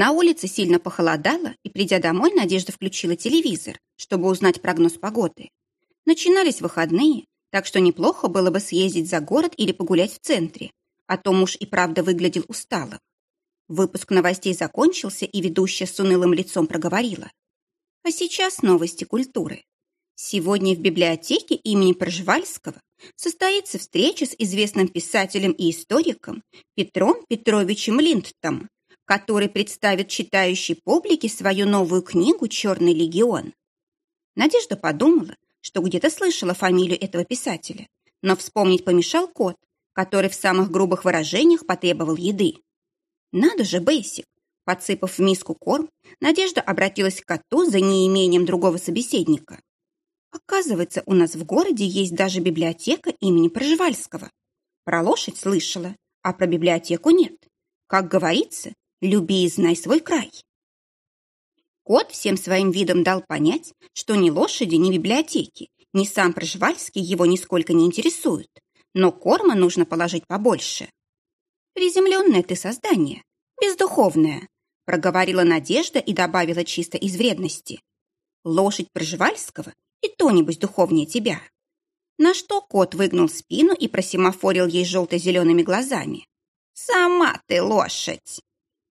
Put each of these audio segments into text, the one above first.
На улице сильно похолодало, и, придя домой, Надежда включила телевизор, чтобы узнать прогноз погоды. Начинались выходные, так что неплохо было бы съездить за город или погулять в центре, а то муж и правда выглядел усталым. Выпуск новостей закончился, и ведущая с унылым лицом проговорила. А сейчас новости культуры. Сегодня в библиотеке имени Пржевальского состоится встреча с известным писателем и историком Петром Петровичем Линдтом, который представит читающей публике свою новую книгу «Черный легион». Надежда подумала, что где-то слышала фамилию этого писателя, но вспомнить помешал кот, который в самых грубых выражениях потребовал еды. Надо же, Бейсик! Подсыпав в миску корм, Надежда обратилась к коту за неимением другого собеседника. Оказывается, у нас в городе есть даже библиотека имени Проживальского. Про лошадь слышала, а про библиотеку нет. Как говорится, люби и знай свой край. Кот всем своим видом дал понять, что ни лошади, ни библиотеки, ни сам Проживальский его нисколько не интересуют, но корма нужно положить побольше. «Приземленное ты создание, бездуховное», проговорила Надежда и добавила чисто из вредности. «Лошадь Проживальского и то нибудь духовнее тебя». На что кот выгнул спину и просимофорил ей желто-зелеными глазами. «Сама ты лошадь!»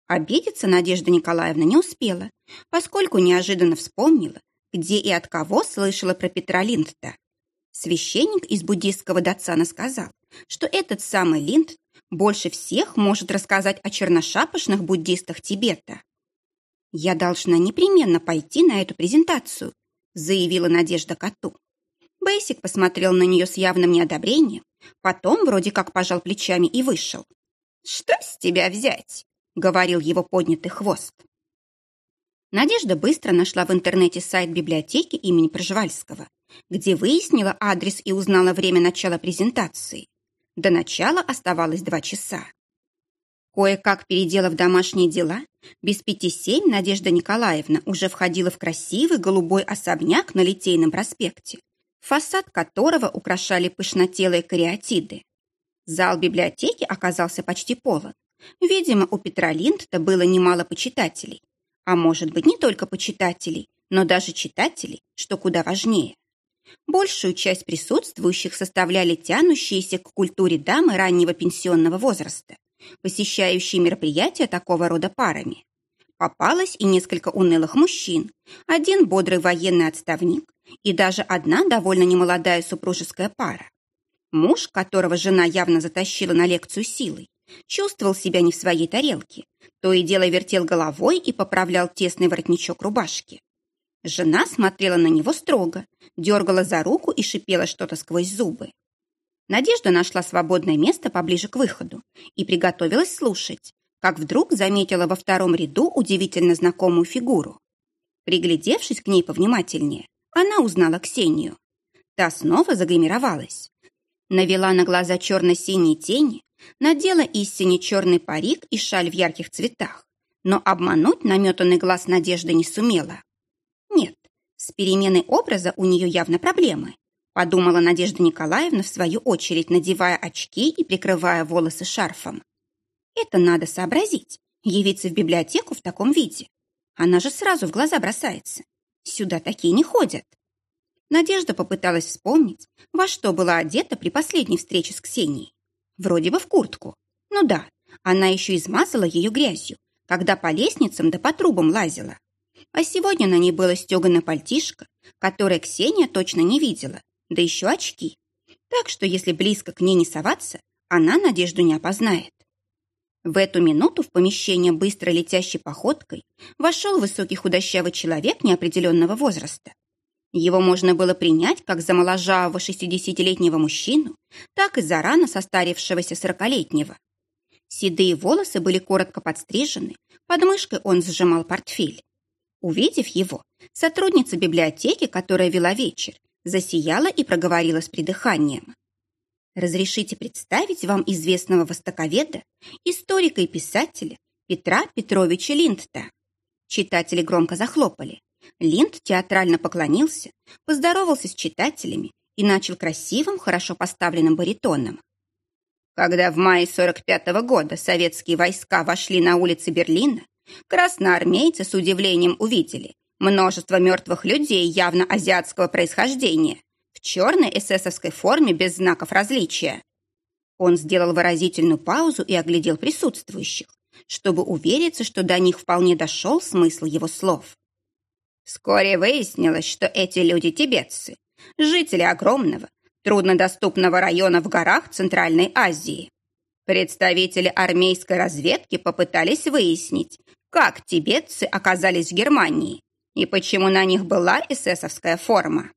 Обидеться Надежда Николаевна не успела, поскольку неожиданно вспомнила, где и от кого слышала про Петра Линдта. Священник из буддийского датсана сказал, что этот самый Линд больше всех может рассказать о черношапошных буддистах Тибета. «Я должна непременно пойти на эту презентацию», заявила Надежда коту. Бейсик посмотрел на нее с явным неодобрением, потом вроде как пожал плечами и вышел. «Что с тебя взять?» — говорил его поднятый хвост. Надежда быстро нашла в интернете сайт библиотеки имени Пржевальского, где выяснила адрес и узнала время начала презентации. До начала оставалось два часа. Кое-как переделав домашние дела, без пяти семь Надежда Николаевна уже входила в красивый голубой особняк на Литейном проспекте, фасад которого украшали пышнотелые кариатиды. Зал библиотеки оказался почти полон. Видимо, у Петра Линдта было немало почитателей. А может быть, не только почитателей, но даже читателей, что куда важнее. Большую часть присутствующих составляли тянущиеся к культуре дамы раннего пенсионного возраста, посещающие мероприятия такого рода парами. Попалось и несколько унылых мужчин, один бодрый военный отставник и даже одна довольно немолодая супружеская пара. Муж, которого жена явно затащила на лекцию силой, чувствовал себя не в своей тарелке, то и дело вертел головой и поправлял тесный воротничок рубашки. Жена смотрела на него строго, дергала за руку и шипела что-то сквозь зубы. Надежда нашла свободное место поближе к выходу и приготовилась слушать, как вдруг заметила во втором ряду удивительно знакомую фигуру. Приглядевшись к ней повнимательнее, она узнала Ксению. Та снова загримировалась. Навела на глаза черно-синие тени, надела истине черный парик и шаль в ярких цветах, но обмануть наметанный глаз Надежды не сумела. Нет, с переменой образа у нее явно проблемы, подумала Надежда Николаевна в свою очередь, надевая очки и прикрывая волосы шарфом. Это надо сообразить, явиться в библиотеку в таком виде. Она же сразу в глаза бросается. Сюда такие не ходят. Надежда попыталась вспомнить, во что была одета при последней встрече с Ксенией. Вроде бы в куртку. Ну да, она еще измазала ее грязью, когда по лестницам да по трубам лазила. А сегодня на ней было стеганое пальтишко, которое Ксения точно не видела, да еще очки. Так что если близко к ней не соваться, она Надежду не опознает. В эту минуту в помещение быстро летящей походкой вошел высокий худощавый человек неопределенного возраста. Его можно было принять как за моложавого шестидесятилетнего мужчину, так и за рано состарившегося сорокалетнего. Седые волосы были коротко подстрижены, под мышкой он сжимал портфель. Увидев его, сотрудница библиотеки, которая вела вечер, засияла и проговорила с придыханием. «Разрешите представить вам известного востоковеда, историка и писателя Петра Петровича Линдта». Читатели громко захлопали. Линд театрально поклонился, поздоровался с читателями и начал красивым, хорошо поставленным баритоном. Когда в мае 45 -го года советские войска вошли на улицы Берлина, красноармейцы с удивлением увидели множество мертвых людей явно азиатского происхождения в черной эсэсовской форме без знаков различия. Он сделал выразительную паузу и оглядел присутствующих, чтобы увериться, что до них вполне дошел смысл его слов. Вскоре выяснилось, что эти люди тибетцы, жители огромного, труднодоступного района в горах Центральной Азии. Представители армейской разведки попытались выяснить, как тибетцы оказались в Германии и почему на них была эсэсовская форма.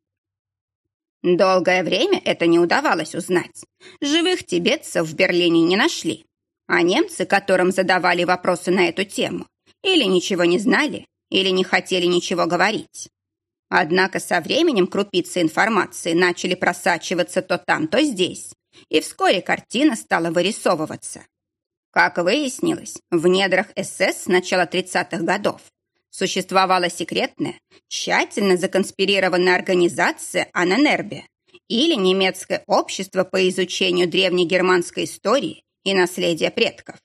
Долгое время это не удавалось узнать. Живых тибетцев в Берлине не нашли. А немцы, которым задавали вопросы на эту тему, или ничего не знали, или не хотели ничего говорить. Однако со временем крупицы информации начали просачиваться то там, то здесь, и вскоре картина стала вырисовываться. Как выяснилось, в недрах СС начала 30-х годов существовала секретная, тщательно законспирированная организация Аненербе или немецкое общество по изучению древнегерманской истории и наследия предков.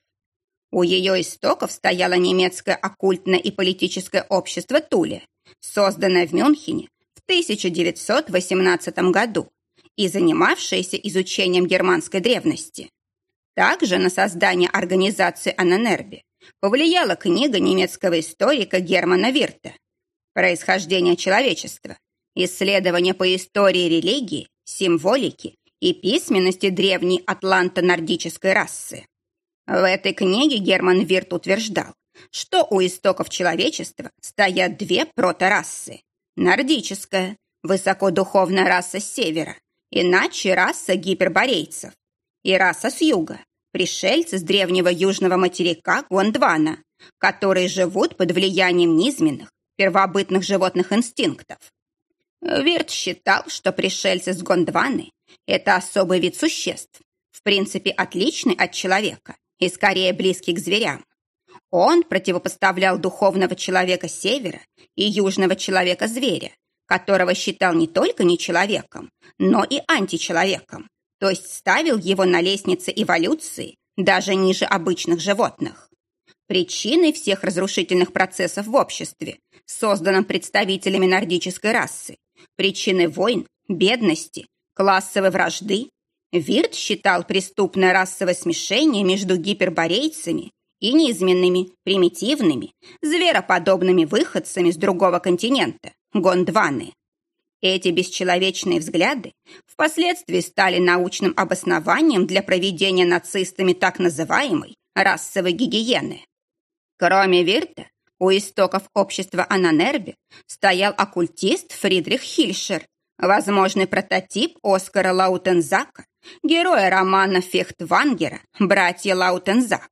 У ее истоков стояло немецкое оккультное и политическое общество Туле, созданное в Мюнхене в 1918 году и занимавшееся изучением германской древности. Также на создание организации Аненербе повлияла книга немецкого историка Германа Вирта «Происхождение человечества. Исследования по истории религии, символики и письменности древней атланто-нордической расы». В этой книге Герман Вирт утверждал, что у истоков человечества стоят две проторасы. Нордическая, высокодуховная раса с севера, иначе раса гиперборейцев, и раса с юга, пришельцы с древнего южного материка Гондвана, которые живут под влиянием низменных, первобытных животных инстинктов. Вирт считал, что пришельцы с Гондваны – это особый вид существ, в принципе отличный от человека и скорее близкий к зверям. Он противопоставлял духовного человека севера и южного человека-зверя, которого считал не только не человеком, но и античеловеком, то есть ставил его на лестнице эволюции даже ниже обычных животных. Причиной всех разрушительных процессов в обществе, созданном представителями нордической расы, причиной войн, бедности, классовой вражды, Вирт считал преступное расовое смешение между гиперборейцами и низменными, примитивными, звероподобными выходцами с другого континента, Гондваны. Эти бесчеловечные взгляды впоследствии стали научным обоснованием для проведения нацистами так называемой расовой гигиены. Кроме Вирта, у истоков общества Ананербе стоял оккультист Фридрих Хильшер, возможный прототип Оскара Лаутензака, героя романа Фехтвангера «Братья Лаутензак»,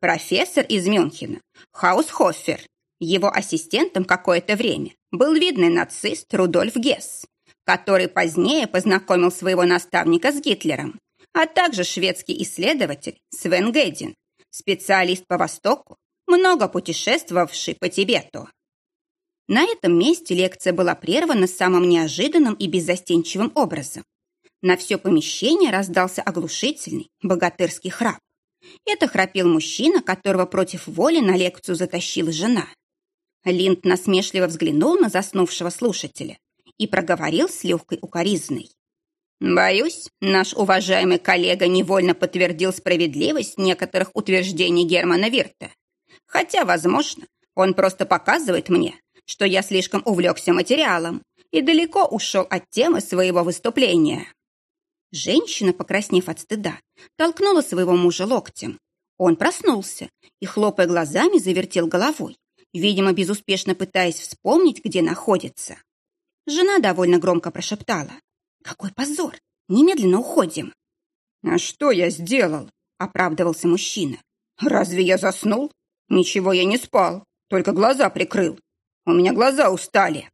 профессор из Мюнхена, Хаусхофер. Его ассистентом какое-то время был видный нацист Рудольф Гесс, который позднее познакомил своего наставника с Гитлером, а также шведский исследователь Свен Гедин, специалист по Востоку, много путешествовавший по Тибету. На этом месте лекция была прервана самым неожиданным и беззастенчивым образом. На все помещение раздался оглушительный, богатырский храп. Это храпел мужчина, которого против воли на лекцию затащила жена. Линд насмешливо взглянул на заснувшего слушателя и проговорил с легкой укоризной. «Боюсь, наш уважаемый коллега невольно подтвердил справедливость некоторых утверждений Германа Вирта. Хотя, возможно, он просто показывает мне, что я слишком увлекся материалом и далеко ушел от темы своего выступления». Женщина, покраснев от стыда, толкнула своего мужа локтем. Он проснулся и, хлопая глазами, завертел головой, видимо, безуспешно пытаясь вспомнить, где находится. Жена довольно громко прошептала. «Какой позор! Немедленно уходим!» «А что я сделал?» — оправдывался мужчина. «Разве я заснул? Ничего я не спал, только глаза прикрыл. У меня глаза устали».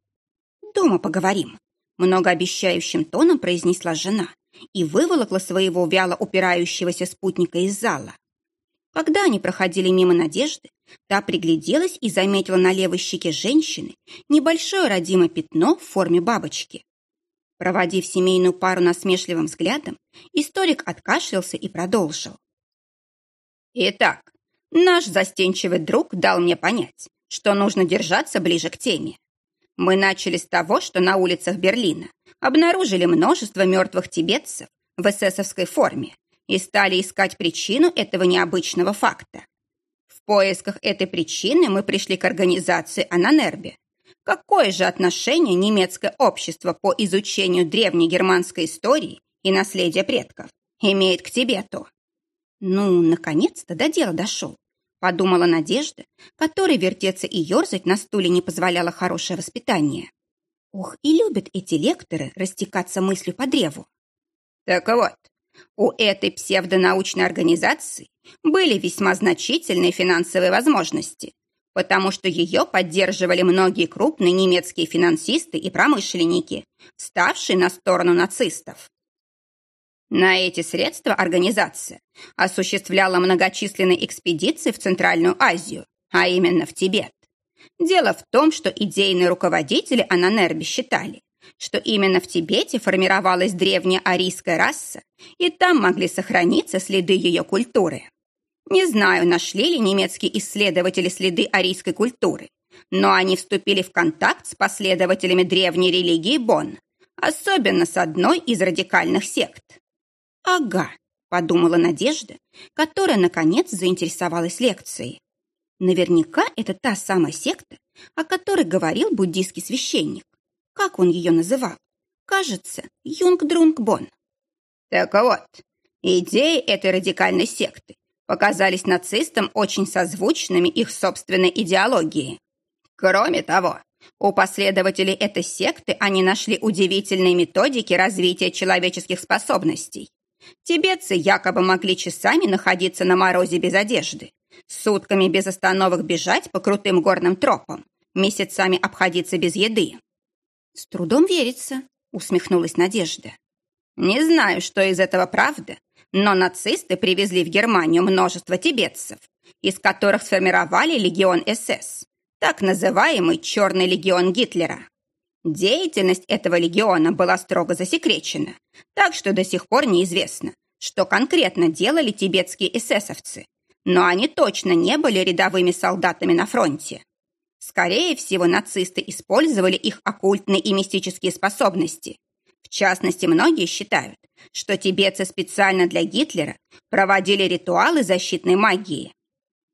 «Дома поговорим», — многообещающим тоном произнесла жена и выволокла своего вяло упирающегося спутника из зала. Когда они проходили мимо Надежды, та пригляделась и заметила на левой щеке женщины небольшое родимое пятно в форме бабочки. Проводив семейную пару насмешливым взглядом, историк откашлялся и продолжил. Итак, Наш застенчивый друг дал мне понять, что нужно держаться ближе к теме. Мы начали с того, что на улицах Берлина обнаружили множество мертвых тибетцев в эсэсовской форме и стали искать причину этого необычного факта. В поисках этой причины мы пришли к организации Ананербе. Какое же отношение немецкое общество по изучению древней германской истории и наследия предков имеет к Тибету? Ну, наконец-то до дела дошел, подумала Надежда, которой вертеться и ерзать на стуле не позволяло хорошее воспитание. Ох, и любят эти лекторы растекаться мыслью по древу. Так вот, у этой псевдонаучной организации были весьма значительные финансовые возможности, потому что ее поддерживали многие крупные немецкие финансисты и промышленники, ставшие на сторону нацистов. На эти средства организация осуществляла многочисленные экспедиции в Центральную Азию, а именно в Тибет. Дело в том, что идейные руководители Ананерби считали, что именно в Тибете формировалась древняя арийская раса, и там могли сохраниться следы ее культуры. Не знаю, нашли ли немецкие исследователи следы арийской культуры, но они вступили в контакт с последователями древней религии Бон, особенно с одной из радикальных сект. «Ага», — подумала Надежда, которая, наконец, заинтересовалась лекцией. Наверняка это та самая секта, о которой говорил буддийский священник. Как он ее называл? Кажется, Юнг-Друнг-Бон. Так вот, идеи этой радикальной секты показались нацистам очень созвучными их собственной идеологии. Кроме того, у последователей этой секты они нашли удивительные методики развития человеческих способностей. Тибетцы якобы могли часами находиться на морозе без одежды, сутками без остановок бежать по крутым горным тропам, месяцами обходиться без еды. «С трудом верится», — усмехнулась Надежда. «Не знаю, что из этого правда, но нацисты привезли в Германию множество тибетцев, из которых сформировали легион СС, так называемый «Черный легион Гитлера». Деятельность этого легиона была строго засекречена, так что до сих пор неизвестно, что конкретно делали тибетские эсэсовцы, но они точно не были рядовыми солдатами на фронте. Скорее всего, нацисты использовали их оккультные и мистические способности. В частности, многие считают, что тибетцы специально для Гитлера проводили ритуалы защитной магии.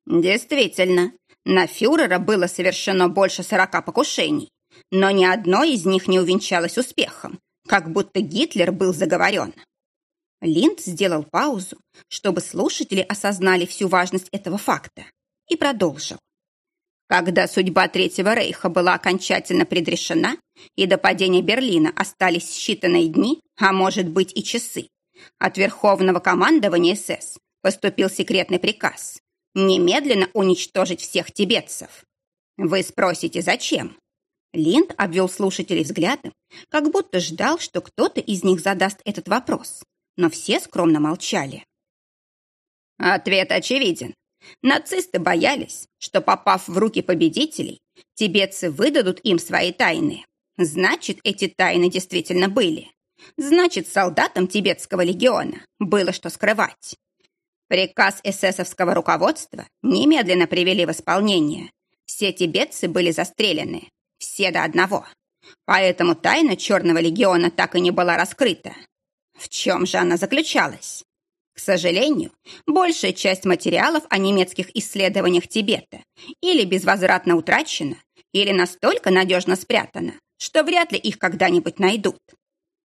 Действительно, на фюрера было совершено больше 40 покушений, но ни одно из них не увенчалось успехом, как будто Гитлер был заговорен. Линд сделал паузу, чтобы слушатели осознали всю важность этого факта, и продолжил. Когда судьба Третьего Рейха была окончательно предрешена, и до падения Берлина остались считанные дни, а может быть и часы, от Верховного командования СС поступил секретный приказ немедленно уничтожить всех тибетцев. Вы спросите, зачем? Линд обвел слушателей взглядом, как будто ждал, что кто-то из них задаст этот вопрос, но все скромно молчали. Ответ очевиден. Нацисты боялись, что, попав в руки победителей, тибетцы выдадут им свои тайны. Значит, эти тайны действительно были. Значит, солдатам тибетского легиона было что скрывать. Приказ эсэсовского руководства немедленно привели в исполнение. Все тибетцы были застрелены. Все до одного. Поэтому тайна Черного легиона так и не была раскрыта. В чем же она заключалась? К сожалению, большая часть материалов о немецких исследованиях Тибета или безвозвратно утрачена, или настолько надежно спрятана, что вряд ли их когда-нибудь найдут.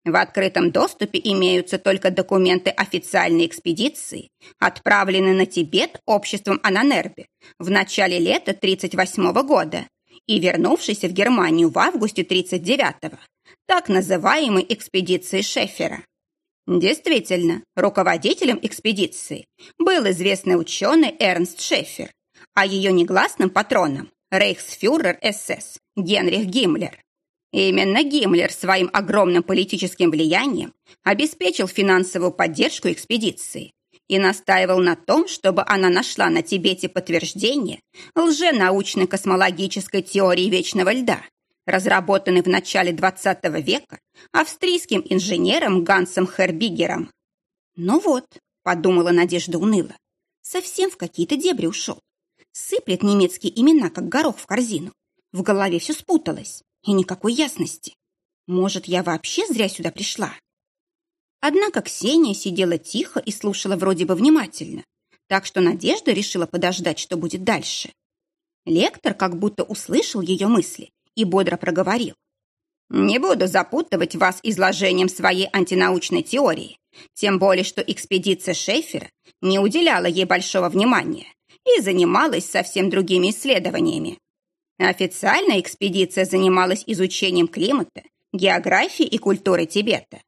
В открытом доступе имеются только документы официальной экспедиции, отправленные на Тибет обществом Ананербе в начале лета 1938 года и вернувшейся в Германию в августе 1939 так называемой экспедиции Шеффера. Действительно, руководителем экспедиции был известный ученый Эрнст Шеффер, а ее негласным патроном – рейхсфюрер СС Генрих Гиммлер. Именно Гиммлер своим огромным политическим влиянием обеспечил финансовую поддержку экспедиции и настаивал на том, чтобы она нашла на Тибете подтверждение лженаучной космологической теории вечного льда – разработанный в начале XX века австрийским инженером Гансом Хербигером. «Ну вот», — подумала Надежда уныло, совсем в какие-то дебри ушел. Сыплет немецкие имена, как горох в корзину. В голове все спуталось, и никакой ясности. Может, я вообще зря сюда пришла? Однако Ксения сидела тихо и слушала вроде бы внимательно, так что Надежда решила подождать, что будет дальше. Лектор как будто услышал ее мысли и бодро проговорил. «Не буду запутывать вас изложением своей антинаучной теории, тем более, что экспедиция Шефера не уделяла ей большого внимания и занималась совсем другими исследованиями. Официально экспедиция занималась изучением климата, географии и культуры Тибета.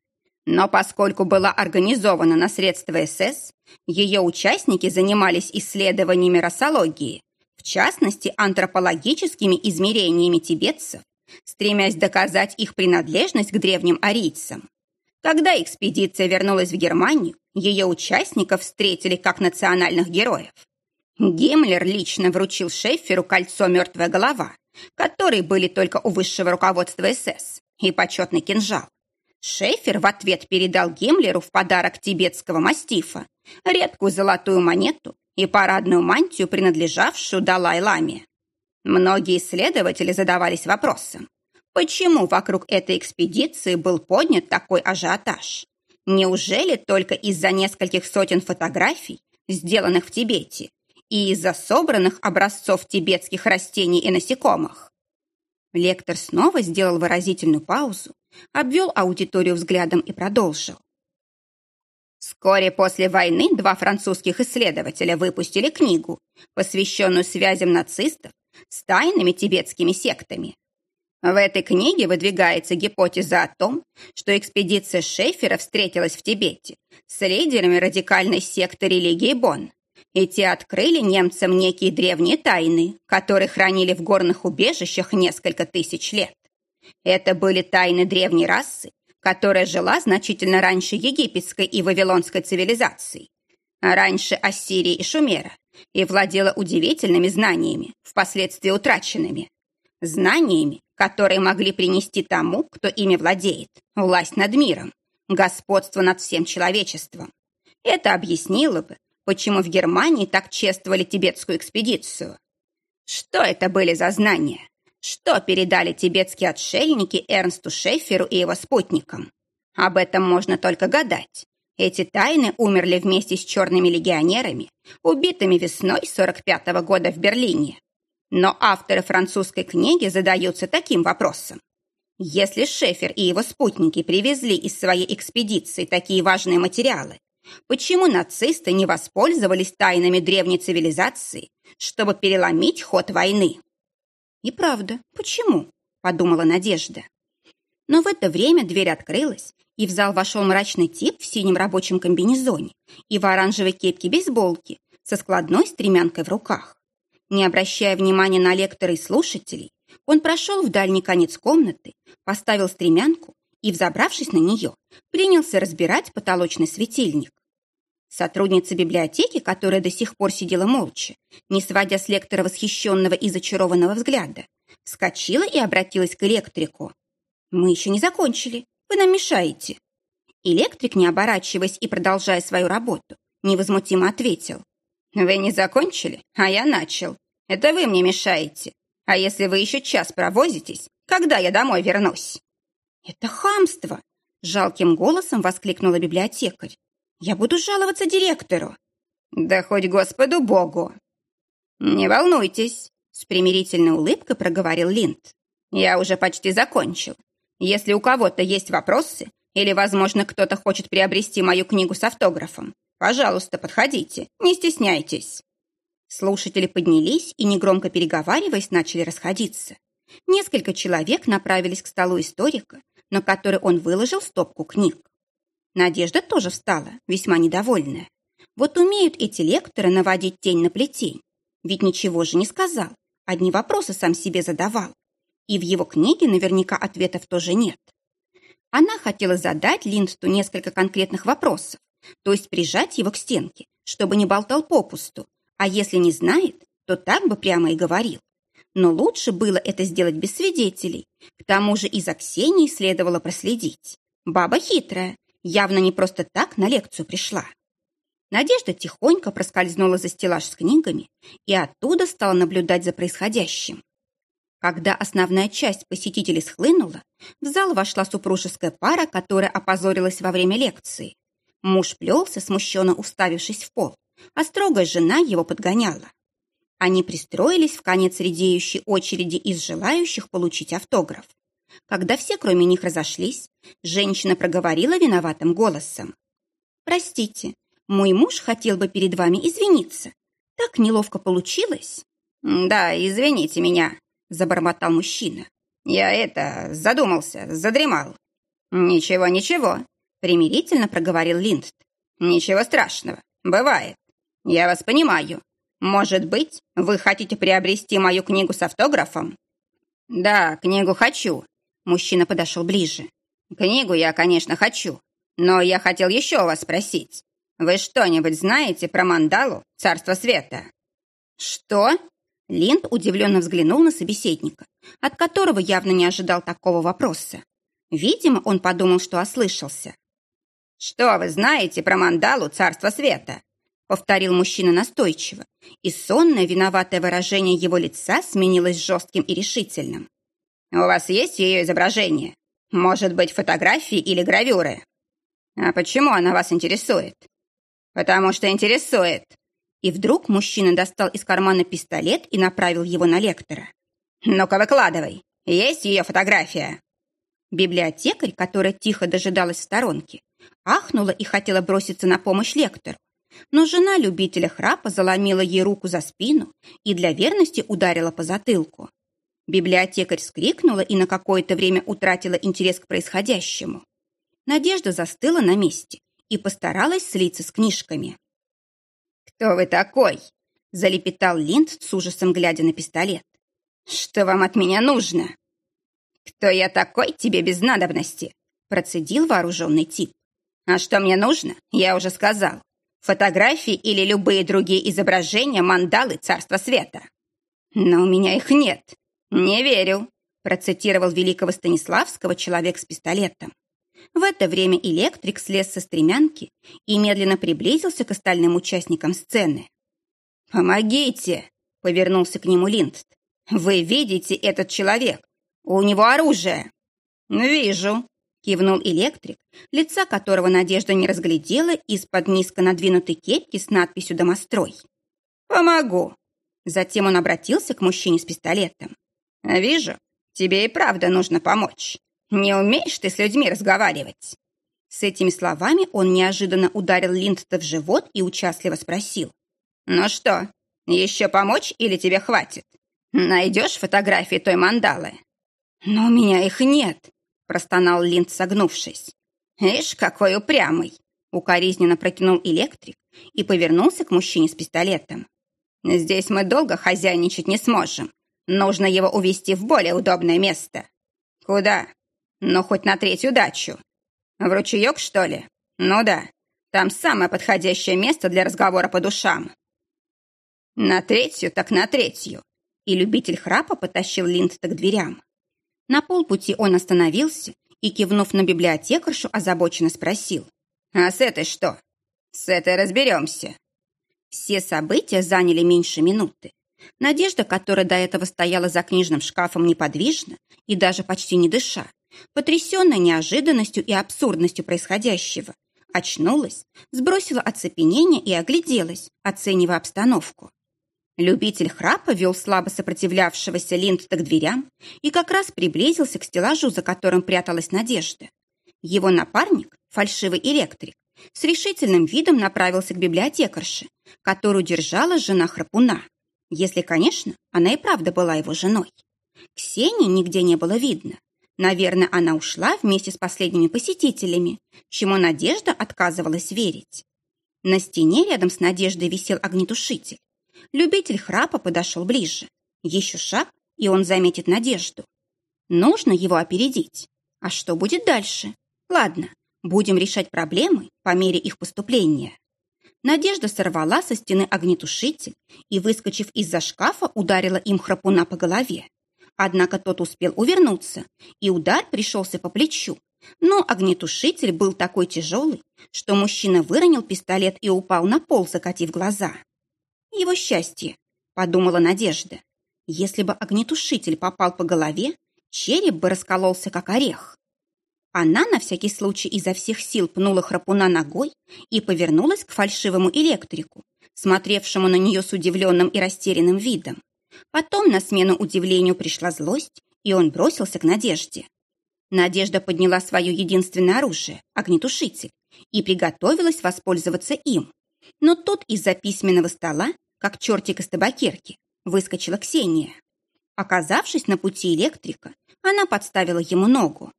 Но поскольку была организована на средства СС, ее участники занимались исследованиями расологии, в частности антропологическими измерениями тибетцев, стремясь доказать их принадлежность к древним арийцам. Когда экспедиция вернулась в Германию, ее участников встретили как национальных героев. Гиммлер лично вручил Шефферу кольцо «Мертвая голова», которые были только у высшего руководства СС, и почетный кинжал. Шефер в ответ передал Гиммлеру в подарок тибетского мастифа редкую золотую монету и парадную мантию, принадлежавшую Далай-Ламе. Многие исследователи задавались вопросом, почему вокруг этой экспедиции был поднят такой ажиотаж? Неужели только из-за нескольких сотен фотографий, сделанных в Тибете, и из-за собранных образцов тибетских растений и насекомых? Лектор снова сделал выразительную паузу, обвел аудиторию взглядом и продолжил. Вскоре после войны два французских исследователя выпустили книгу, посвященную связям нацистов с тайными тибетскими сектами. В этой книге выдвигается гипотеза о том, что экспедиция Шефера встретилась в Тибете с лидерами радикальной секты религии Бон, и те открыли немцам некие древние тайны, которые хранили в горных убежищах несколько тысяч лет. Это были тайны древней расы, которая жила значительно раньше египетской и вавилонской цивилизаций, а раньше Ассирии и Шумера, и владела удивительными знаниями, впоследствии утраченными. Знаниями, которые могли принести тому, кто ими владеет, власть над миром, господство над всем человечеством. Это объяснило бы, почему в Германии так чествовали тибетскую экспедицию. Что это были за знания? Что передали тибетские отшельники Эрнсту Шеферу и его спутникам? Об этом можно только гадать. Эти тайны умерли вместе с черными легионерами, убитыми весной 45 -го года в Берлине. Но авторы французской книги задаются таким вопросом. Если Шефер и его спутники привезли из своей экспедиции такие важные материалы, почему нацисты не воспользовались тайнами древней цивилизации, чтобы переломить ход войны? «И правда, почему?» – подумала Надежда. Но в это время дверь открылась, и в зал вошел мрачный тип в синем рабочем комбинезоне и в оранжевой кепке бейсболки со складной стремянкой в руках. Не обращая внимания на лектора и слушателей, он прошел в дальний конец комнаты, поставил стремянку и, взобравшись на нее, принялся разбирать потолочный светильник. Сотрудница библиотеки, которая до сих пор сидела молча, не сводя с лектора восхищенного и зачарованного взгляда, вскочила и обратилась к электрику. «Мы еще не закончили. Вы нам мешаете». Электрик, не оборачиваясь и продолжая свою работу, невозмутимо ответил. «Вы не закончили, а я начал. Это вы мне мешаете. А если вы еще час провозитесь, когда я домой вернусь?» «Это хамство!» — жалким голосом воскликнула библиотекарь. Я буду жаловаться директору. Да хоть Господу Богу. Не волнуйтесь, с примирительной улыбкой проговорил Линд. Я уже почти закончил. Если у кого-то есть вопросы, или, возможно, кто-то хочет приобрести мою книгу с автографом, пожалуйста, подходите, не стесняйтесь. Слушатели поднялись и, негромко переговариваясь, начали расходиться. Несколько человек направились к столу историка, на который он выложил стопку книг. Надежда тоже встала, весьма недовольная. Вот умеют эти лекторы наводить тень на плетень. Ведь ничего же не сказал, одни вопросы сам себе задавал. И в его книге наверняка ответов тоже нет. Она хотела задать Линдсту несколько конкретных вопросов, то есть прижать его к стенке, чтобы не болтал попусту, а если не знает, то так бы прямо и говорил. Но лучше было это сделать без свидетелей. К тому же и за Ксенией следовало проследить. Баба хитрая, явно не просто так на лекцию пришла. Надежда тихонько проскользнула за стеллаж с книгами и оттуда стала наблюдать за происходящим. Когда основная часть посетителей схлынула, в зал вошла супружеская пара, которая опозорилась во время лекции. Муж плелся, смущенно уставившись в пол, а строгая жена его подгоняла. Они пристроились в конец редеющей очереди из желающих получить автограф. Когда все, кроме них, разошлись, женщина проговорила виноватым голосом. «Простите, мой муж хотел бы перед вами извиниться. Так неловко получилось». «Да, извините меня», — забормотал мужчина. «Я это, задумался, задремал». «Ничего, ничего», — примирительно проговорил Линдт. «Ничего страшного, бывает. Я вас понимаю. Может быть, вы хотите приобрести мою книгу с автографом?» «Да, книгу хочу», Мужчина подошел ближе. «Книгу я, конечно, хочу, но я хотел еще вас спросить. Вы что-нибудь знаете про мандалу Царство Света?» «Что?» Линд удивленно взглянул на собеседника, от которого явно не ожидал такого вопроса. Видимо, он подумал, что ослышался. «Что вы знаете про мандалу Царство Света?» повторил мужчина настойчиво, и сонное виноватое выражение его лица сменилось жестким и решительным. У вас есть ее изображение? Может быть, фотографии или гравюры? А почему она вас интересует? Потому что интересует. И вдруг мужчина достал из кармана пистолет и направил его на лектора. Ну-ка, выкладывай. Есть ее фотография? Библиотекарь, которая тихо дожидалась в сторонке, ахнула и хотела броситься на помощь лектору. Но жена любителя храпа заломила ей руку за спину и для верности ударила по затылку. Библиотекарь вскрикнула и на какое-то время утратила интерес к происходящему. Надежда застыла на месте и постаралась слиться с книжками. «Кто вы такой?» – залепетал Линд с ужасом, глядя на пистолет. «Что вам от меня нужно?» «Кто я такой, тебе без надобности?» – процедил вооруженный тип. «А что мне нужно, я уже сказал. Фотографии или любые другие изображения мандалы Царства Света. Но у меня их нет. «Не верю», – процитировал великого Станиславского человек с пистолетом. В это время электрик слез со стремянки и медленно приблизился к остальным участникам сцены. «Помогите!» – повернулся к нему Линдст. «Вы видите этот человек? У него оружие!» «Вижу!» – кивнул электрик, лица которого Надежда не разглядела из-под низко надвинутой кепки с надписью «Домострой». «Помогу!» Затем он обратился к мужчине с пистолетом. «Вижу, тебе и правда нужно помочь. Не умеешь ты с людьми разговаривать?» С этими словами он неожиданно ударил Линдта в живот и участливо спросил. «Ну что, еще помочь или тебе хватит? Найдешь фотографии той мандалы?» «Но у меня их нет», – простонал Линд, согнувшись. «Ишь, какой упрямый!» – укоризненно протянул электрик и повернулся к мужчине с пистолетом. «Здесь мы долго хозяйничать не сможем. Нужно его увезти в более удобное место. Куда? Ну, хоть на третью дачу. В ручеек, что ли? Ну да. Там самое подходящее место для разговора по душам. На третью, так на третью. И любитель храпа потащил Линдта к дверям. На полпути он остановился и, кивнув на библиотекаршу, озабоченно спросил. «А с этой что?» «С этой разберемся». Все события заняли меньше минуты. Надежда, которая до этого стояла за книжным шкафом неподвижно и даже почти не дыша, потрясенная неожиданностью и абсурдностью происходящего, очнулась, сбросила оцепенение и огляделась, оценивая обстановку. Любитель храпа вел слабо сопротивлявшегося Линдта к дверям и как раз приблизился к стеллажу, за которым пряталась Надежда. Его напарник, фальшивый электрик, с решительным видом направился к библиотекарше, которую держала жена храпуна. Если, конечно, она и правда была его женой. Ксении нигде не было видно. Наверное, она ушла вместе с последними посетителями, чему Надежда отказывалась верить. На стене рядом с Надеждой висел огнетушитель. Любитель храпа подошел ближе. Еще шаг, и он заметит Надежду. Нужно его опередить. А что будет дальше? Ладно, будем решать проблемы по мере их поступления. Надежда сорвала со стены огнетушитель и, выскочив из-за шкафа, ударила им храпуна по голове. Однако тот успел увернуться, и удар пришелся по плечу, но огнетушитель был такой тяжелый, что мужчина выронил пистолет и упал на пол, закатив глаза. Его счастье, подумала Надежда. Если бы огнетушитель попал по голове, череп бы раскололся, как орех. Она на всякий случай изо всех сил пнула храпуна ногой и повернулась к фальшивому электрику, смотревшему на нее с удивленным и растерянным видом. Потом на смену удивлению пришла злость, и он бросился к Надежде. Надежда подняла свое единственное оружие – огнетушитель, и приготовилась воспользоваться им. Но тут из-за письменного стола, как чертик из табакерки, выскочила Ксения. Оказавшись на пути электрика, она подставила ему ногу.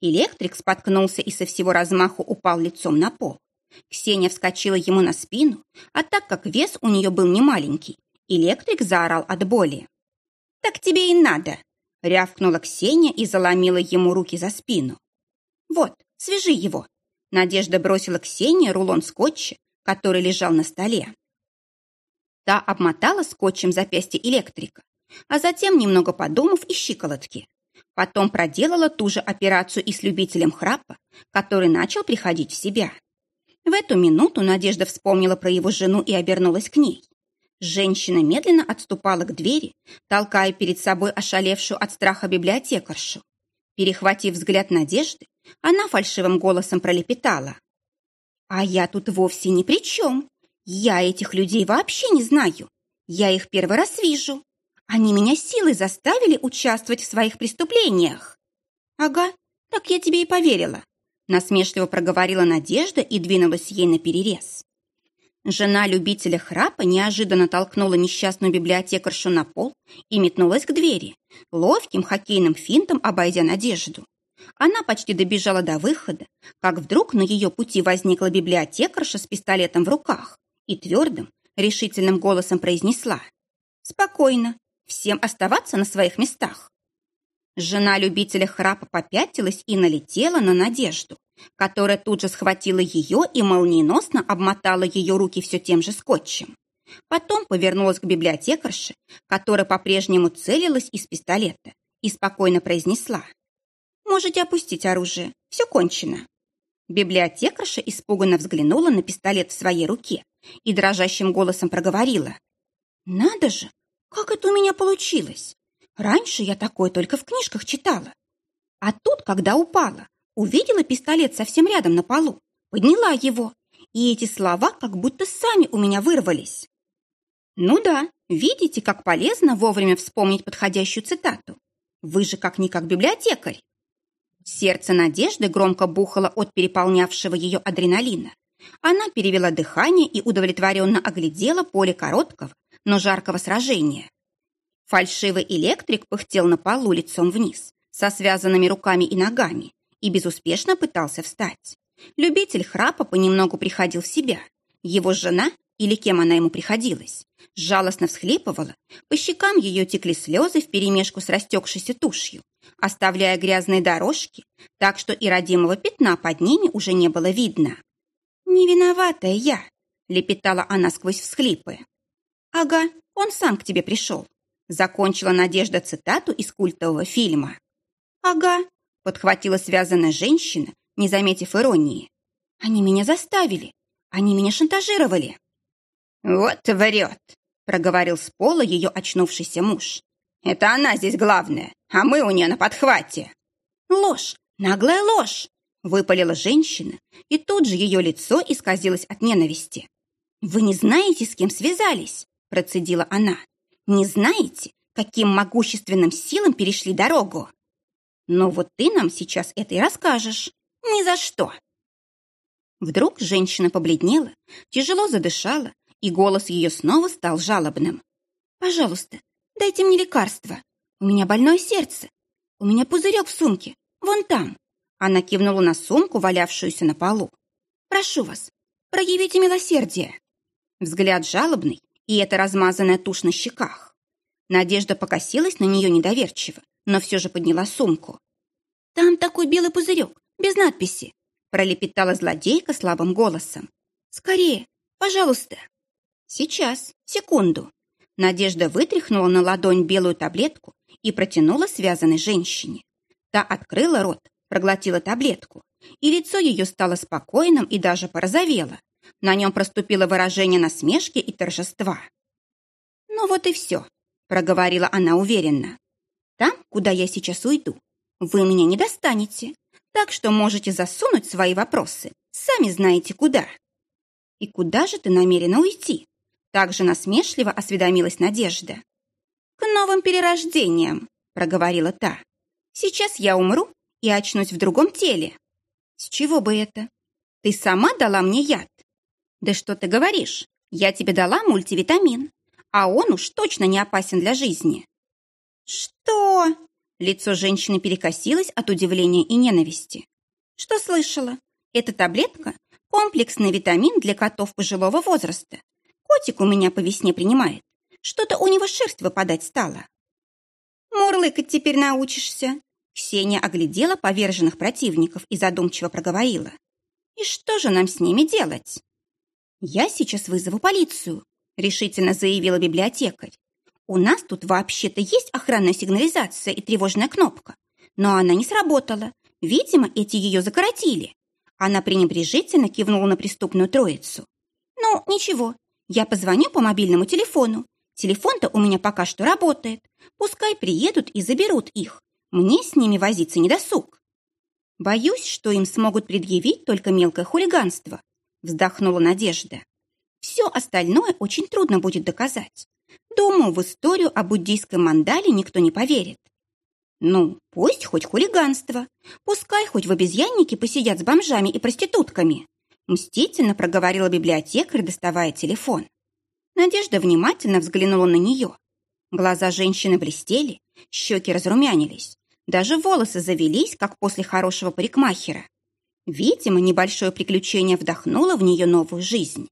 Электрик споткнулся и со всего размаху упал лицом на пол. Ксения вскочила ему на спину, а так как вес у нее был немаленький, электрик заорал от боли. «Так тебе и надо!» — рявкнула Ксения и заломила ему руки за спину. «Вот, свяжи его!» Надежда бросила Ксении рулон скотча, который лежал на столе. Та обмотала скотчем запястье электрика, а затем, немного подумав, и щиколотки. Потом проделала ту же операцию и с любителем храпа, который начал приходить в себя. В эту минуту Надежда вспомнила про его жену и обернулась к ней. Женщина медленно отступала к двери, толкая перед собой ошалевшую от страха библиотекаршу. Перехватив взгляд Надежды, она фальшивым голосом пролепетала. «А я тут вовсе ни при чем. Я этих людей вообще не знаю. Я их первый раз вижу. Они меня силой заставили участвовать в своих преступлениях. Ага, так я тебе и поверила. Насмешливо проговорила Надежда и двинулась ей на перерез. Жена любителя храпа неожиданно толкнула несчастную библиотекаршу на пол и метнулась к двери, ловким хоккейным финтом обойдя Надежду. Она почти добежала до выхода, как вдруг на ее пути возникла библиотекарша с пистолетом в руках и твердым, решительным голосом произнесла «Спокойно, Всем оставаться на своих местах. Жена любителя храпа попятилась и налетела на Надежду, которая тут же схватила ее и молниеносно обмотала ее руки все тем же скотчем. Потом повернулась к библиотекарше, которая по-прежнему целилась из пистолета, и спокойно произнесла. «Можете опустить оружие, все кончено». Библиотекарша испуганно взглянула на пистолет в своей руке и дрожащим голосом проговорила. «Надо же, как это у меня получилось? Раньше я такое только в книжках читала. А тут, когда упала, увидела пистолет совсем рядом на полу, подняла его, и эти слова как будто сами у меня вырвались. Ну да, видите, как полезно вовремя вспомнить подходящую цитату. Вы же как-никак библиотекарь. Сердце Надежды громко бухало от переполнявшего ее адреналина. Она перевела дыхание и удовлетворенно оглядела поле короткого, но жаркого сражения. Фальшивый электрик пыхтел на полу лицом вниз, со связанными руками и ногами, и безуспешно пытался встать. Любитель храпа понемногу приходил в себя. Его жена, или кем она ему приходилась, жалостно всхлипывала, по щекам ее текли слезы вперемешку с растекшейся тушью, оставляя грязные дорожки, так что и родимого пятна под ними уже не было видно. «Не виноватая я», — лепетала она сквозь всхлипы. «Ага, он сам к тебе пришел», — закончила Надежда цитату из культового фильма. «Ага», — подхватила связанная женщина, не заметив иронии. «Они меня заставили. Они меня шантажировали». «Вот врет», — проговорил с пола ее очнувшийся муж. «Это она здесь главная, а мы у нее на подхвате». «Ложь! Наглая ложь!» — выпалила женщина, и тут же ее лицо исказилось от ненависти. «Вы не знаете, с кем связались?» – процедила она. «Не знаете, каким могущественным силам перешли дорогу? Но вот ты нам сейчас это и расскажешь. Ни за что!» Вдруг женщина побледнела, тяжело задышала, и голос ее снова стал жалобным. «Пожалуйста, дайте мне лекарство. У меня больное сердце. У меня пузырек в сумке. Вон там». Она кивнула на сумку, валявшуюся на полу. «Прошу вас, проявите милосердие». Взгляд жалобный, и эта размазанная тушь на щеках. Надежда покосилась на нее недоверчиво, но все же подняла сумку. «Там такой белый пузырек, без надписи», пролепетала злодейка слабым голосом. «Скорее, пожалуйста». «Сейчас, секунду». Надежда вытряхнула на ладонь белую таблетку и протянула связанной женщине. Та открыла рот, проглотила таблетку, и лицо ее стало спокойным и даже порозовело. На нем проступило выражение насмешки и торжества. «Ну вот и все», — проговорила она уверенно. «Там, куда я сейчас уйду, вы меня не достанете, так что можете засунуть свои вопросы, сами знаете куда». «И куда же ты намерена уйти?» Также насмешливо осведомилась Надежда. «К новым перерождениям», — проговорила та. «Сейчас я умру и очнусь в другом теле». «С чего бы это? Ты сама дала мне яд?» «Да что ты говоришь? Я тебе дала мультивитамин, а он уж точно не опасен для жизни». «Что?» Лицо женщины перекосилось от удивления и ненависти. «Что слышала? Эта таблетка – комплексный витамин для котов пожилого возраста. Котик у меня по весне принимает. Что-то у него шерсть выпадать стала». «Мурлыкать теперь научишься», Ксения оглядела поверженных противников и задумчиво проговорила. «И что же нам с ними делать?» «Я сейчас вызову полицию», — решительно заявила библиотекарь. «У нас тут вообще-то есть охранная сигнализация и тревожная кнопка, но она не сработала. Видимо, эти ее закоротили». Она пренебрежительно кивнула на преступную троицу. «Ну, ничего, я позвоню по мобильному телефону. Телефон-то у меня пока что работает. Пускай приедут и заберут их. Мне с ними возиться не досуг. Боюсь, что им смогут предъявить только мелкое хулиганство, вздохнула Надежда. Все остальное очень трудно будет доказать. Думаю, в историю о буддийской мандале никто не поверит. Ну, пусть хоть хулиганство. Пускай хоть в обезьяннике посидят с бомжами и проститутками. Мстительно проговорила библиотекарь, доставая телефон. Надежда внимательно взглянула на нее. Глаза женщины блестели, щеки разрумянились. Даже волосы завелись, как после хорошего парикмахера. Видимо, небольшое приключение вдохнуло в нее новую жизнь.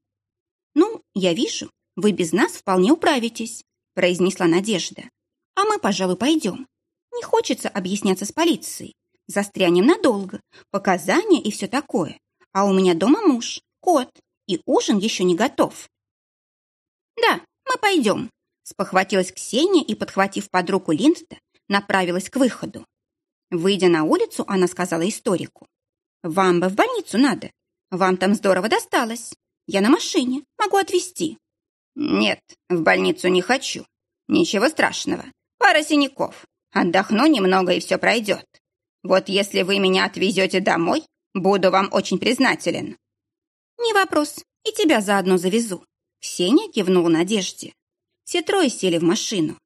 «Ну, я вижу, вы без нас вполне управитесь», произнесла Надежда. «А мы, пожалуй, пойдем. Не хочется объясняться с полицией. Застрянем надолго, показания и все такое. А у меня дома муж, кот, и ужин еще не готов». «Да, мы пойдем», спохватилась Ксения и, подхватив под руку Линдта, направилась к выходу. Выйдя на улицу, она сказала историку. «Вам бы в больницу надо. Вам там здорово досталось. Я на машине, могу отвезти». «Нет, в больницу не хочу. Ничего страшного. Пара синяков. Отдохну немного, и все пройдет. Вот если вы меня отвезете домой, буду вам очень признателен». «Не вопрос, и тебя заодно завезу». Ксения кивнула Надежде. Все трое сели в машину.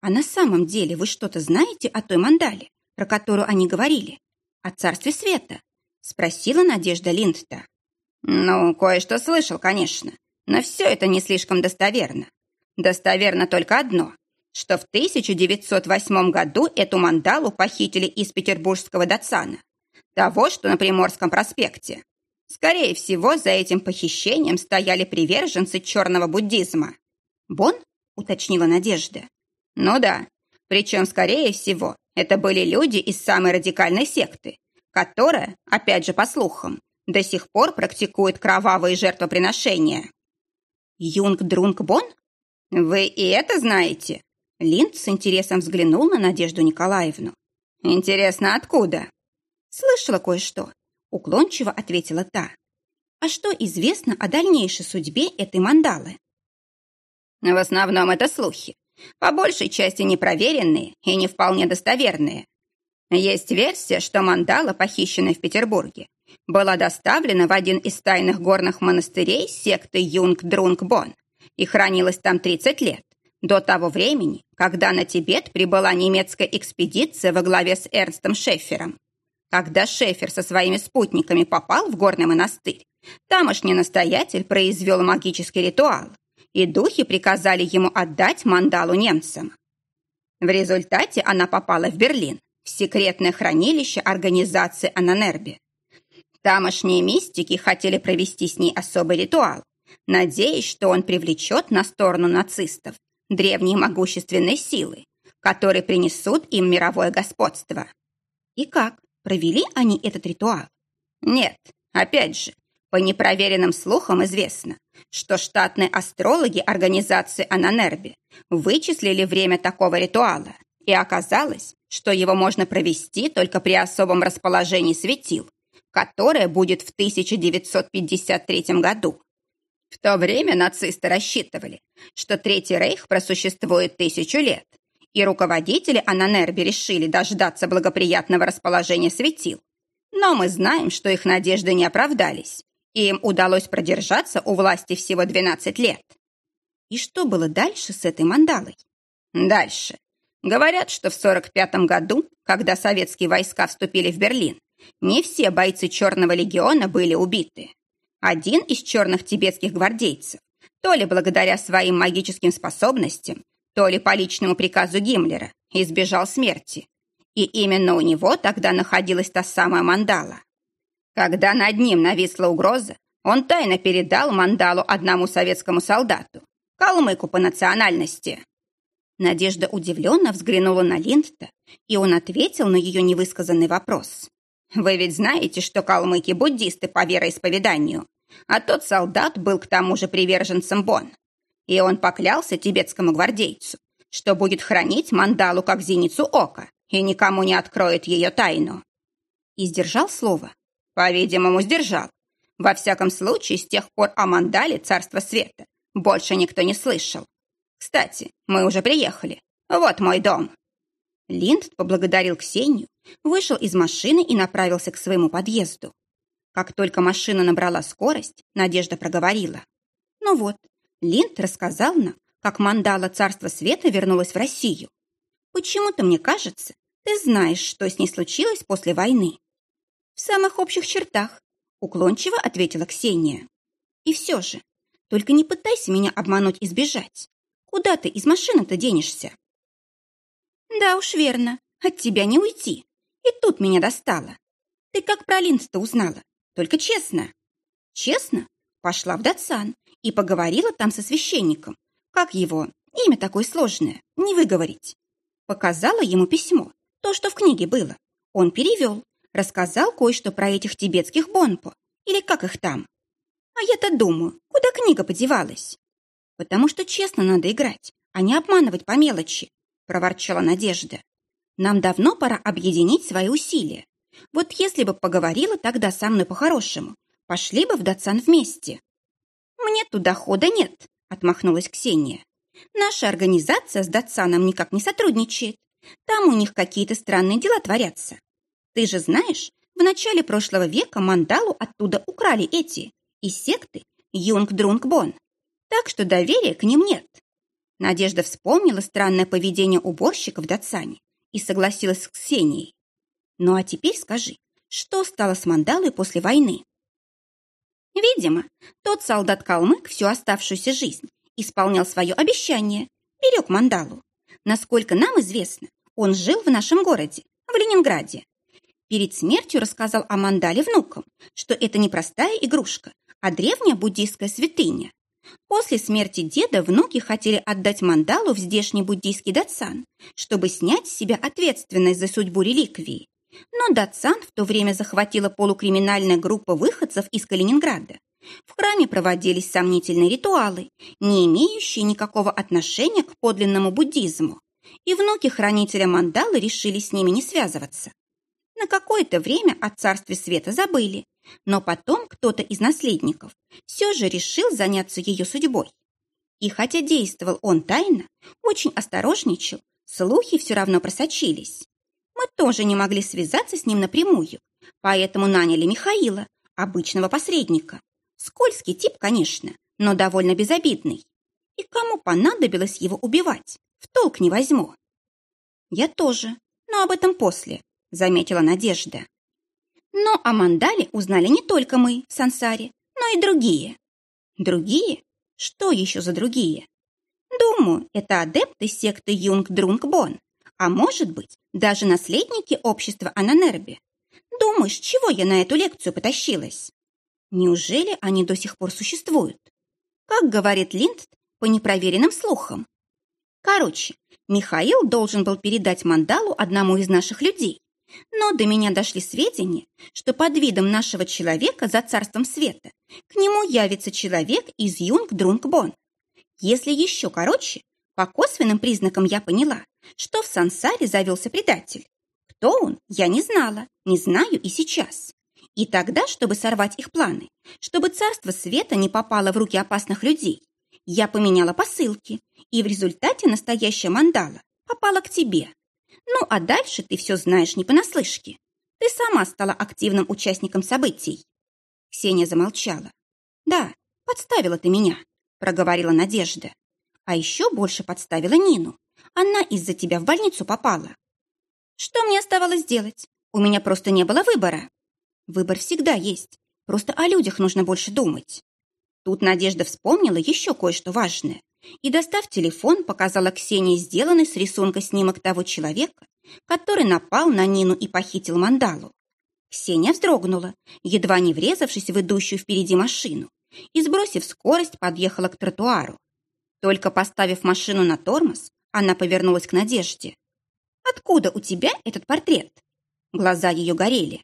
А на самом деле вы что-то знаете о той мандале, про которую они говорили? О царстве света? Спросила Надежда Линдта. Ну, кое-что слышал, конечно, но все это не слишком достоверно. Достоверно только одно, что в 1908 году эту мандалу похитили из петербургского Датсана, того, что на Приморском проспекте. Скорее всего, за этим похищением стояли приверженцы черного буддизма. «Бон?» — уточнила Надежда. Ну да, причем, скорее всего, это были люди из самой радикальной секты, которая, опять же по слухам, до сих пор практикует кровавые жертвоприношения. Юнг-друнг-бон? Вы и это знаете? Линд с интересом взглянул на Надежду Николаевну. Интересно, откуда? Слышала кое-что, уклончиво ответила та. А что известно о дальнейшей судьбе этой мандалы? В основном это слухи, по большей части непроверенные и не вполне достоверные. Есть версия, что мандала, похищенная в Петербурге, была доставлена в один из тайных горных монастырей секты Юнг-Друнг-Бон и хранилась там 30 лет, до того времени, когда на Тибет прибыла немецкая экспедиция во главе с Эрнстом Шеффером. Когда Шефер со своими спутниками попал в горный монастырь, тамошний настоятель произвел магический ритуал – и духи приказали ему отдать мандалу немцам. В результате она попала в Берлин, в секретное хранилище организации Ананербе. Тамошние мистики хотели провести с ней особый ритуал, надеясь, что он привлечет на сторону нацистов древние могущественные силы, которые принесут им мировое господство. И как? Провели они этот ритуал? Нет, опять же, по непроверенным слухам известно, что штатные астрологи организации Ананерби вычислили время такого ритуала И оказалось, что его можно провести только при особом расположении светил, которое будет в 1953 году. В то время нацисты рассчитывали, что Третий Рейх просуществует тысячу лет, и руководители Ананерби решили дождаться благоприятного расположения светил. Но мы знаем, что их надежды не оправдались, им удалось продержаться у власти всего 12 лет. И что было дальше с этой мандалой? Дальше. Говорят, что в 45 году, когда советские войска вступили в Берлин, не все бойцы Черного легиона были убиты. Один из черных тибетских гвардейцев, то ли благодаря своим магическим способностям, то ли по личному приказу Гиммлера, избежал смерти. И именно у него тогда находилась та самая мандала. Когда над ним нависла угроза, он тайно передал мандалу одному советскому солдату, калмыку по национальности. Надежда удивленно взглянула на Линдта, и он ответил на ее невысказанный вопрос. «Вы ведь знаете, что калмыки – буддисты по вероисповеданию, а тот солдат был к тому же приверженцем Бон. И он поклялся тибетскому гвардейцу, что будет хранить мандалу как зеницу ока и никому не откроет ее тайну. И сдержал слово. По-видимому, сдержал. Во всяком случае, с тех пор о мандале Царства Света больше никто не слышал. Кстати, мы уже приехали. Вот мой дом». Линд поблагодарил Ксению, вышел из машины и направился к своему подъезду. Как только машина набрала скорость, Надежда проговорила. «Ну вот, Линд рассказал нам, как мандала Царства Света вернулась в Россию. Почему-то мне кажется, ты знаешь, что с ней случилось после войны». «В самых общих чертах», — уклончиво ответила Ксения. «И все же, только не пытайся меня обмануть и сбежать. Куда ты из машины-то денешься?» «Да уж верно, от тебя не уйти. И тут меня достало. Ты как про Линд-то узнала? Только честно». «Честно?» Пошла в Датсан и поговорила там со священником. Как его? Имя такое сложное, не выговорить. Показала ему письмо, то, что в книге было. Он перевел, рассказал кое-что про этих тибетских бонпо, или как их там. А я-то думаю, куда книга подевалась? Потому что честно надо играть, а не обманывать по мелочи, проворчала Надежда. Нам давно пора объединить свои усилия. Вот если бы поговорила тогда со мной по-хорошему, пошли бы в Датсан вместе. Мне туда хода нет, отмахнулась Ксения. Наша организация с Датсаном никак не сотрудничает. Там у них какие-то странные дела творятся. Ты же знаешь, в начале прошлого века мандалу оттуда украли эти, из секты Юнг-Друнг-Бон. Так что доверия к ним нет. Надежда вспомнила странное поведение уборщика в дацане и согласилась с Ксенией. Ну а теперь скажи, что стало с мандалой после войны? Видимо, тот солдат-калмык всю оставшуюся жизнь исполнял свое обещание, берег мандалу. Насколько нам известно, он жил в нашем городе, в Ленинграде. Перед смертью рассказал о мандале внукам, что это не простая игрушка, а древняя буддийская святыня. После смерти деда внуки хотели отдать мандалу в здешний буддийский датсан, чтобы снять с себя ответственность за судьбу реликвии. Но датсан в то время захватила полукриминальная группа выходцев из Калининграда. В храме проводились сомнительные ритуалы, не имеющие никакого отношения к подлинному буддизму, и внуки хранителя мандалы решили с ними не связываться. На какое-то время о царстве света забыли, но потом кто-то из наследников все же решил заняться ее судьбой. И хотя действовал он тайно, очень осторожничал, слухи все равно просочились. Мы тоже не могли связаться с ним напрямую, поэтому наняли Михаила, обычного посредника. Скользкий тип, конечно, но довольно безобидный. И кому понадобилось его убивать, в толк не возьму. Я тоже, но об этом после, заметила Надежда. Но о Мандале узнали не только мы, Сансари, но и другие. Другие? Что еще за другие? Думаю, это адепты секты Юнг-Друнг-Бон, а может быть, даже наследники общества Аненербе. Думаешь, чего я на эту лекцию потащилась? Неужели они до сих пор существуют? Как говорит Линд по непроверенным слухам. Короче, Михаил должен был передать мандалу одному из наших людей, но до меня дошли сведения, что под видом нашего человека за царством света к нему явится человек из Юнг-Друнг-Бон. Если еще короче, По косвенным признакам я поняла, что в сансаре завелся предатель. Кто он, я не знала, не знаю и сейчас. И тогда, чтобы сорвать их планы, чтобы царство света не попало в руки опасных людей, я поменяла посылки, и в результате настоящая мандала попала к тебе. Ну, а дальше ты все знаешь не понаслышке. Ты сама стала активным участником событий. Ксения замолчала. Да, подставила ты меня, проговорила Надежда. А еще больше подставила Нину. Она из-за тебя в больницу попала. Что мне оставалось делать? У меня просто не было выбора. Выбор всегда есть. Просто о людях нужно больше думать. Тут Надежда вспомнила еще кое-что важное и, достав телефон, показала Ксении сделанный с рисунка снимок того человека, который напал на Нину и похитил мандалу. Ксения вздрогнула, едва не врезавшись в идущую впереди машину, и, сбросив скорость, подъехала к тротуару. Только поставив машину на тормоз, она повернулась к Надежде. «Откуда у тебя этот портрет?» Глаза ее горели.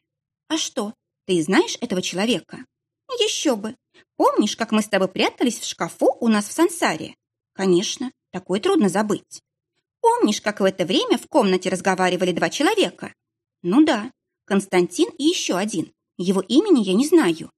«А что, ты знаешь этого человека?» «Еще бы! Помнишь, как мы с тобой прятались в шкафу у нас в сансаре?» «Конечно, такое трудно забыть. Помнишь, как в это время в комнате разговаривали два человека?» «Ну да, Константин и еще один. Его имени я не знаю.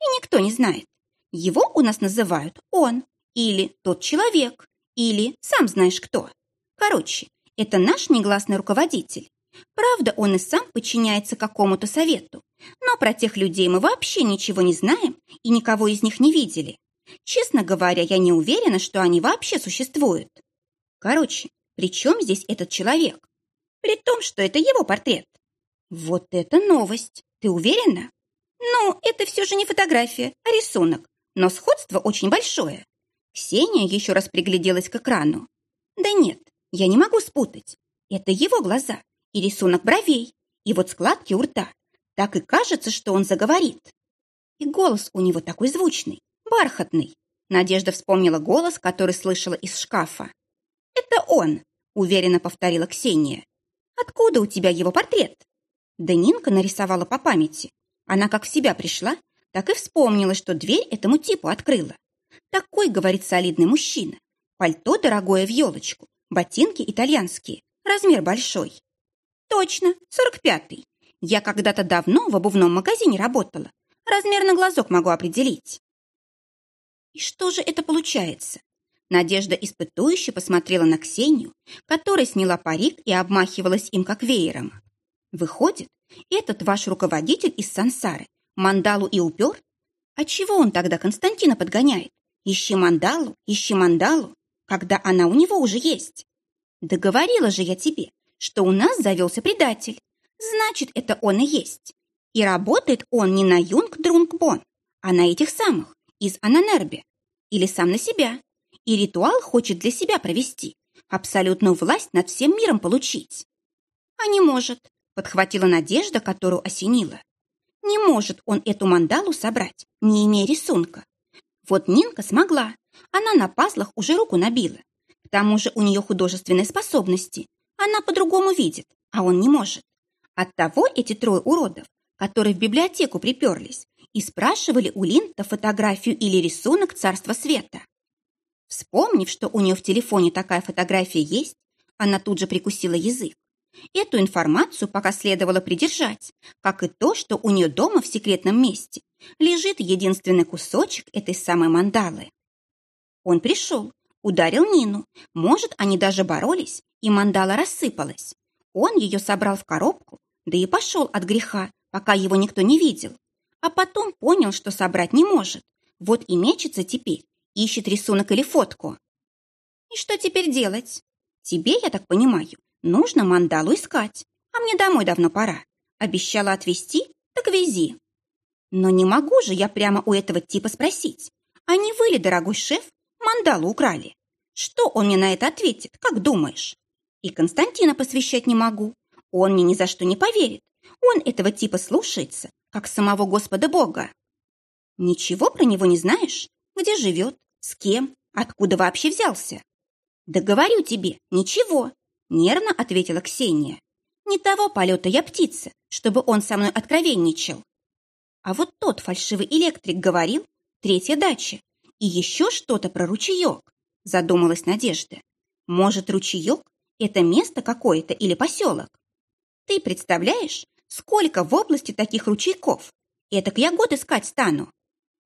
И никто не знает. Его у нас называют он, или тот человек, или сам знаешь кто. Короче, это наш негласный руководитель. Правда, он и сам подчиняется какому-то совету. Но про тех людей мы вообще ничего не знаем и никого из них не видели. Честно говоря, я не уверена, что они вообще существуют. Короче, при чем здесь этот человек? При том, что это его портрет. Вот это новость! Ты уверена? Ну, это все же не фотография, а рисунок. Но сходство очень большое. Ксения еще раз пригляделась к экрану. Да нет, я не могу спутать. Это его глаза и рисунок бровей, и вот складки у рта. Так и кажется, что он заговорит. И голос у него такой звучный, бархатный. Надежда вспомнила голос, который слышала из шкафа. «Это он», — уверенно повторила Ксения. «Откуда у тебя его портрет?» Да Нинка нарисовала по памяти. Она как в себя пришла, так и вспомнила, что дверь этому типу открыла. Такой, говорит солидный мужчина. Пальто дорогое в елочку, ботинки итальянские, размер большой. Точно, сорок пятый. Я когда-то давно в обувном магазине работала. Размер на глазок могу определить. И что же это получается? Надежда испытующе посмотрела на Ксению, которая сняла парик и обмахивалась им как веером. Выходит, этот ваш руководитель из сансары мандалу и упер? А чего он тогда Константина подгоняет? Ищи мандалу, ищи мандалу, когда она у него уже есть. Да говорила же я тебе, что у нас завелся предатель. Значит, это он и есть. И работает он не на Юнгдрунг Бон, а на этих самых, из Аненербе. Или сам на себя. И ритуал хочет для себя провести, абсолютную власть над всем миром получить. А не может, подхватила Надежда, которую осенило. Не может он эту мандалу собрать, не имея рисунка. Вот Нинка смогла. Она на пазлах уже руку набила. К тому же у нее художественные способности. Она по-другому видит, а он не может. Оттого эти трое уродов, которые в библиотеку приперлись, и спрашивали у Линта фотографию или рисунок Царства Света. Вспомнив, что у нее в телефоне такая фотография есть, она тут же прикусила язык. Эту информацию пока следовало придержать, как и то, что у нее дома в секретном месте лежит единственный кусочек этой самой мандалы. Он пришел, ударил Нину. Может, они даже боролись, и мандала рассыпалась. Он ее собрал в коробку, да и пошел от греха, пока его никто не видел. А потом понял, что собрать не может. Вот и мечется теперь, ищет рисунок или фотку. И что теперь делать? Тебе, я так понимаю, Нужно мандалу искать, а мне домой давно пора. Обещала отвезти, так вези. Но не могу же я прямо у этого типа спросить, а не вы ли, дорогой шеф, мандалу украли? Что он мне на это ответит, как думаешь? И Константина посвящать не могу. Он мне ни за что не поверит. Он этого типа слушается, как самого Господа Бога. Ничего про него не знаешь? Где живет? С кем? Откуда вообще взялся? Да говорю тебе, ничего. Нервно ответила Ксения. Не того полета я птица, чтобы он со мной откровенничал. А вот тот фальшивый электрик говорил, третья дача, и еще что-то про ручеек, задумалась Надежда. Может, ручеек – это место какое-то или поселок? Ты представляешь, сколько в области таких ручейков? Этак я год искать стану.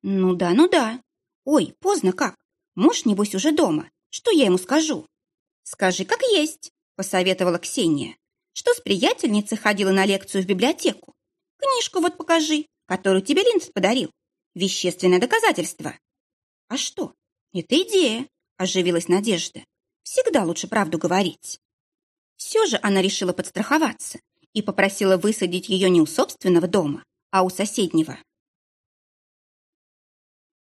Ну да, ну да. Ой, поздно как. Муж, небось, уже дома. Что я ему скажу? Скажи, как есть, посоветовала Ксения. Что с приятельницей ходила на лекцию в библиотеку? Книжку вот покажи, которую тебе Линд подарил. Вещественное доказательство. А что? Это идея, оживилась Надежда. Всегда лучше правду говорить. Все же она решила подстраховаться и попросила высадить ее не у собственного дома, а у соседнего.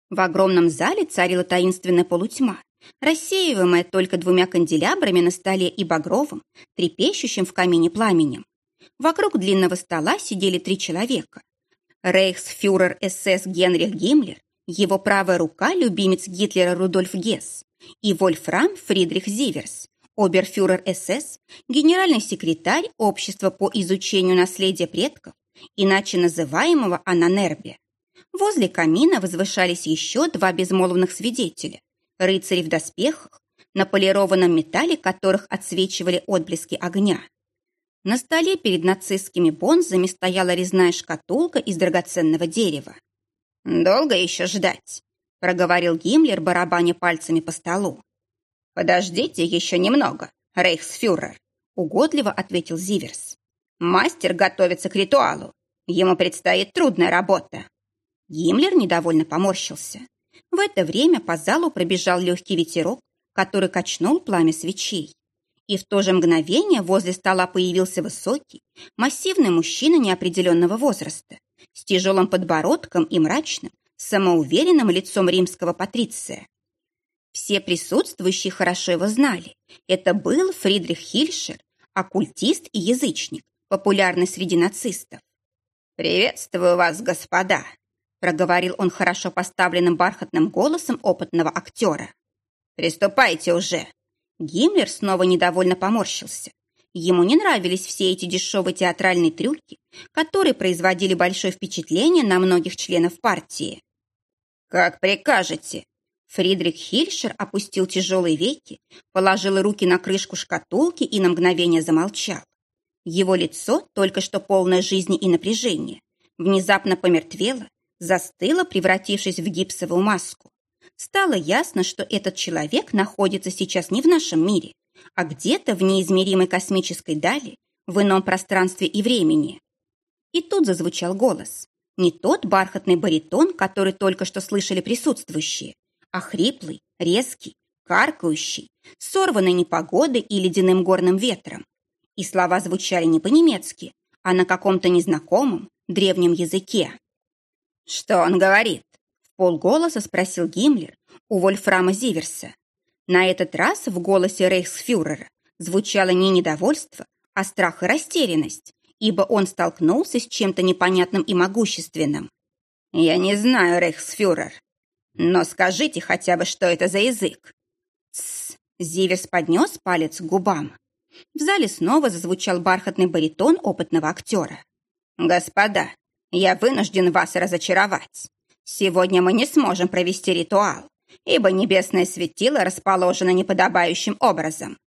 В огромном зале царила таинственная полутьма, рассеиваемая только двумя канделябрами на столе и багровым, трепещущим в камине пламенем. Вокруг длинного стола сидели три человека. Рейхсфюрер СС Генрих Гиммлер, его правая рука, любимец Гитлера Рудольф Гесс, и Вольфрам Фридрих Зиверс, оберфюрер СС, генеральный секретарь Общества по изучению наследия предков, иначе называемого Ананербе. Возле камина возвышались еще два безмолвных свидетеля, рыцари в доспехах, на полированном металле которых отсвечивали отблески огня. На столе перед нацистскими бонзами стояла резная шкатулка из драгоценного дерева. «Долго еще ждать?» — проговорил Гиммлер, барабаня пальцами по столу. «Подождите еще немного, рейхсфюрер», — угодливо ответил Зиверс. «Мастер готовится к ритуалу. Ему предстоит трудная работа». Гиммлер недовольно поморщился. В это время по залу пробежал легкий ветерок, который качнул пламя свечей. И в то же мгновение возле стола появился высокий, массивный мужчина неопределенного возраста, с тяжелым подбородком и мрачным, самоуверенным лицом римского патриция. Все присутствующие хорошо его знали. Это был Фридрих Хильшер, оккультист и язычник, популярный среди нацистов. «Приветствую вас, господа!» проговорил он хорошо поставленным бархатным голосом опытного актера. «Приступайте уже!» Гиммлер снова недовольно поморщился. Ему не нравились все эти дешевые театральные трюки, которые производили большое впечатление на многих членов партии. «Как прикажете!» Фридрих Хильшер опустил тяжелые веки, положил руки на крышку шкатулки и на мгновение замолчал. Его лицо, только что полное жизни и напряжения, внезапно помертвело застыла, превратившись в гипсовую маску. Стало ясно, что этот человек находится сейчас не в нашем мире, а где-то в неизмеримой космической дали, в ином пространстве и времени. И тут зазвучал голос. Не тот бархатный баритон, который только что слышали присутствующие, а хриплый, резкий, каркающий, сорванный непогодой и ледяным горным ветром. И слова звучали не по-немецки, а на каком-то незнакомом древнем языке. «Что он говорит?» — в полголоса спросил Гиммлер у Вольфрама Зиверса. На этот раз в голосе рейхсфюрера звучало не недовольство, а страх и растерянность, ибо он столкнулся с чем-то непонятным и могущественным. «Я не знаю, рейхсфюрер, но скажите хотя бы, что это за язык?» «Тссс!» — Зиверс поднес палец к губам. В зале снова зазвучал бархатный баритон опытного актера. «Господа, я вынужден вас разочаровать. Сегодня мы не сможем провести ритуал, ибо небесное светило расположено неподобающим образом.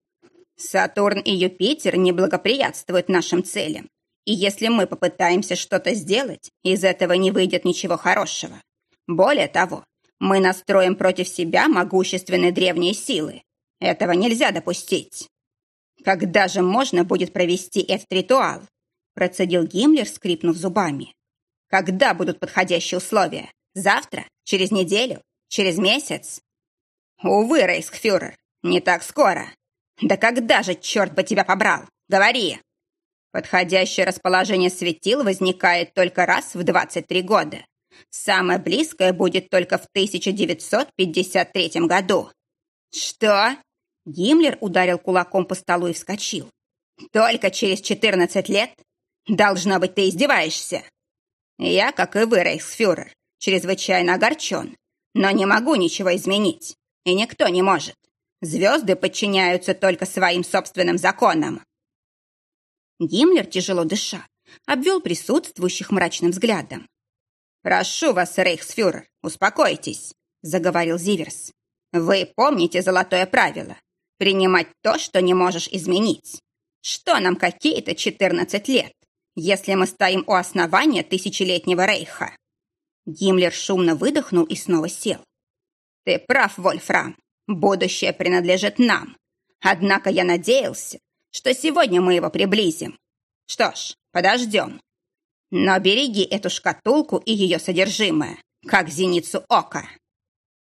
Сатурн и Юпитер не благоприятствуют нашим целям, и если мы попытаемся что-то сделать, из этого не выйдет ничего хорошего. Более того, мы настроим против себя могущественные древние силы. Этого нельзя допустить. Когда же можно будет провести этот ритуал? Процедил Гиммлер, скрипнув зубами. Когда будут подходящие условия? Завтра? Через неделю? Через месяц? Увы, Рейсхфюрер, не так скоро. Да когда же, черт бы тебя побрал? Говори. Подходящее расположение светил возникает только раз в 23 года. Самое близкое будет только в 1953 году. Что? Гиммлер ударил кулаком по столу и вскочил. Только через 14 лет? Должно быть, ты издеваешься. Я, как и вы, рейхсфюрер, чрезвычайно огорчен, но не могу ничего изменить, и никто не может. Звезды подчиняются только своим собственным законам. Гиммлер, тяжело дыша, обвел присутствующих мрачным взглядом. «Прошу вас, рейхсфюрер, успокойтесь», — заговорил Зиверс. «Вы помните золотое правило. принимать то, что не можешь изменить. Что нам какие-то 14 лет, если мы стоим у основания тысячелетнего рейха?» Гиммлер шумно выдохнул и снова сел. «Ты прав, Вольфрам. Будущее принадлежит нам. Однако я надеялся, что сегодня мы его приблизим. Что ж, подождем. Но береги эту шкатулку и ее содержимое, как зеницу ока».